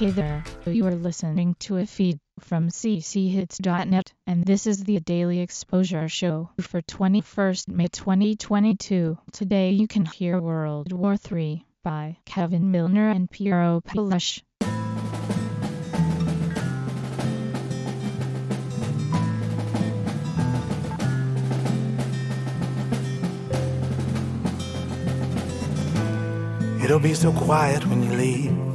Hey there, you are listening to a feed from cchits.net, and this is the Daily Exposure Show for 21st May 2022. Today you can hear World War III by Kevin Milner and Piero Palush. It'll be so quiet when you leave.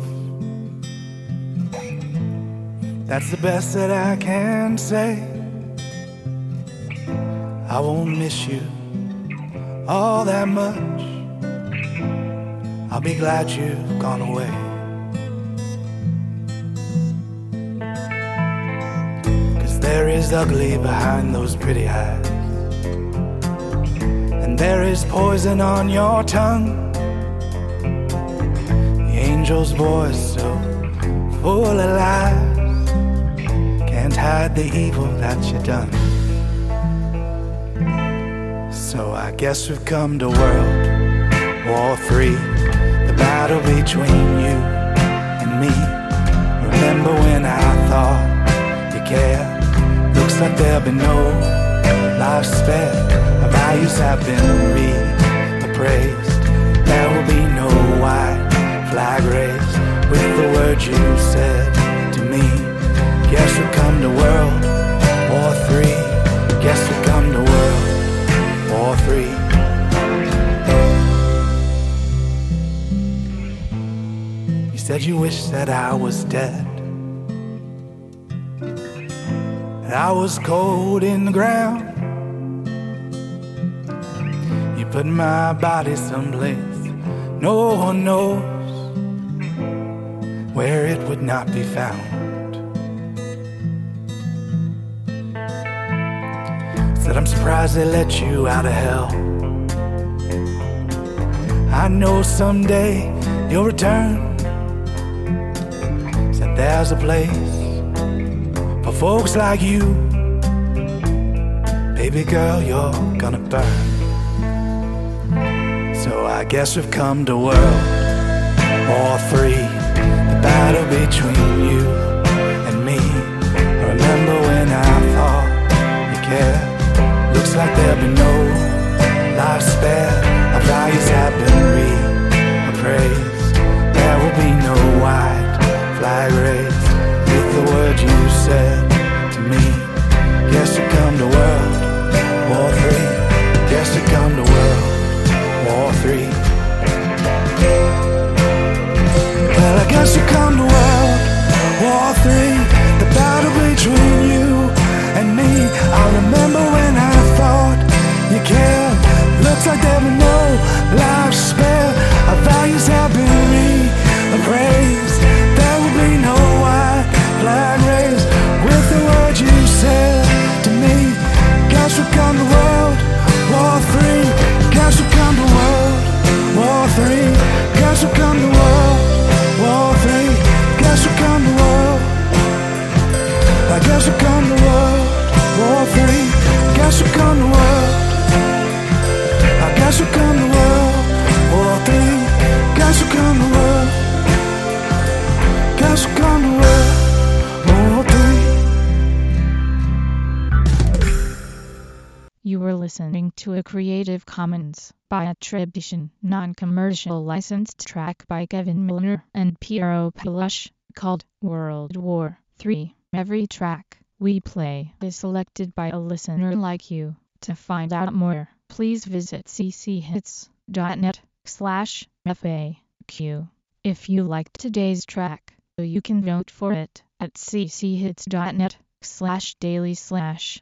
That's the best that I can say. I won't miss you all that much. I'll be glad you've gone away. Cause there is ugly behind those pretty eyes. And there is poison on your tongue The angel's voice so full of lies can't hide the evil that you done. So i guess we've come to world war three the battle between you and me. Remember when i thought you cared looks like there'll be no life spared our values have been reappraised You wish that I was dead. I was cold in the ground. You put my body someplace no one knows where it would not be found. Said, I'm surprised they let you out of hell. I know someday you'll return. There's a place for folks like you. Baby girl, you're gonna burn. So I guess we've come to World War Three the battle between you and me. I Remember when I thought you cared? Looks like there'll be no life spared. Our values have been reappraised. There will be no white flag raised with the words you said listening to a Creative Commons by attribution, non-commercial licensed track by Kevin Milner and Piero Palush, called World War 3. Every track we play is selected by a listener like you. To find out more, please visit cchits.net slash FAQ. If you liked today's track, you can vote for it at cchits.net slash daily slash